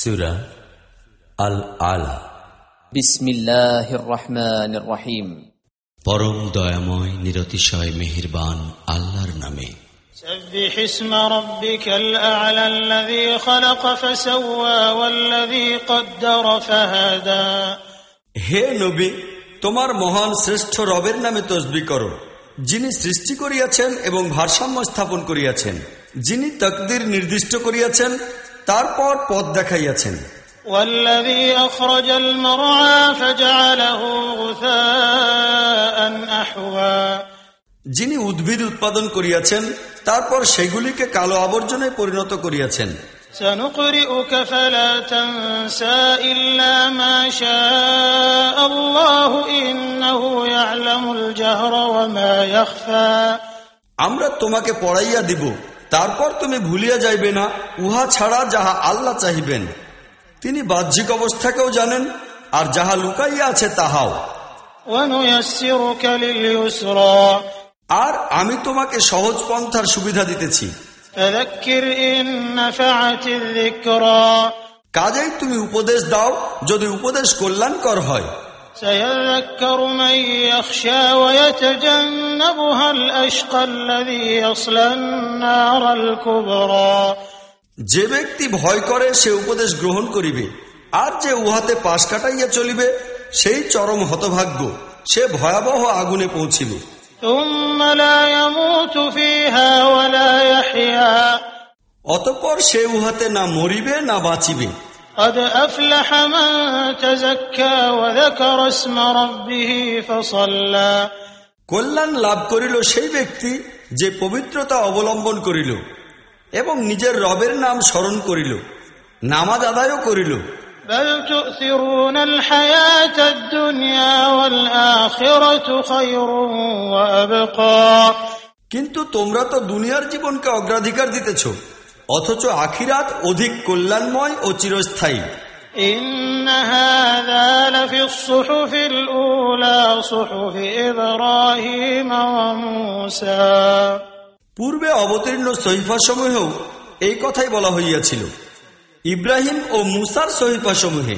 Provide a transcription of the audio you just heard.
সুরা আল আলা بسم الله الرحمن الرحيم পরম দয়াময় নিরতিশয় মেহেরবান আল্লাহর নামে سبح اسم ربك الأعلى الذي خلق فسوى والذي قدر فهدى হে নবী তোমার মহান শ্রেষ্ঠ রবের নামে তসবি করো যিনি সৃষ্টি করিয়াছেন এবং ভারসাম্য স্থাপন করিয়াছেন যিনি তকদির নির্দিষ্ট করিয়াছেন তারপর পথ দেখাইয়াছেন والذي أخرج المرعى فجعله غثاء أحوى যিনি উদ্ভিদ উৎপাদন করিয়াছেন তারপর সেগুলিকে কালো আবর্জনায় পরিণত করিয়াছেন سنقرئك فلا تنسى إلا ما شاء الله إنه يعلم الجهر وما يخفى আমরা তোমাকে পড়াইয়া দিব তারপর তুমি ভুলিয়া যাইবে না উহা ছাড়া যাহা আল্লাহ চাহিবেন। তিনি বাহ্যিক অবস্থাকেও জানেন আর যাহা লুকাইয়া আছে তাহাও। আর আমি তোমাকে সহজ পন্থার সুবিধা দিতেছি। কাজেই তুমি উপদেশ দাও যদি উপদেশ কল্যাণকর হয়। سيذكر من يخشى ويتجنبها الأشقى الذي يصلى النار الكبرى যে ব্যক্তি ভয় করে সে উপদেশ গ্রহণ করিবে আর যে উহাতে পাশ কাটাইয়া চলিবে সেই চরম হতভাগ্য সে ভয়াবহ আগুনে পৌঁছিবে ثم لا يموت فيها ولا يحيا অতঃপর সে উহাতে না মরিবে না বাঁচিবে قد أفلح من تزكى وذكر اسم ربه فصلى কল্যাণ লাভ করিল সেই ব্যক্তি যে পবিত্রতা অবলম্বন করিল এবং নিজের রবের নাম স্মরণ করিল নামাজ আদায়ও করিল بل تؤثرون الحياة الدنيا والآخرة خير وأبقى কিন্তু তোমরা তো দুনিয়ার জীবনকে অগ্রাধিকার দিতেছ অথচ আখিরাত অধিক কল্যাণময় ও চিরস্থায়ী। পূর্বে অবতীর্ণ সহিফাসমূহেও এই কথাই বলা হইয়াছিল। ইব্রাহিম ও মুসার সহিফাসমূহে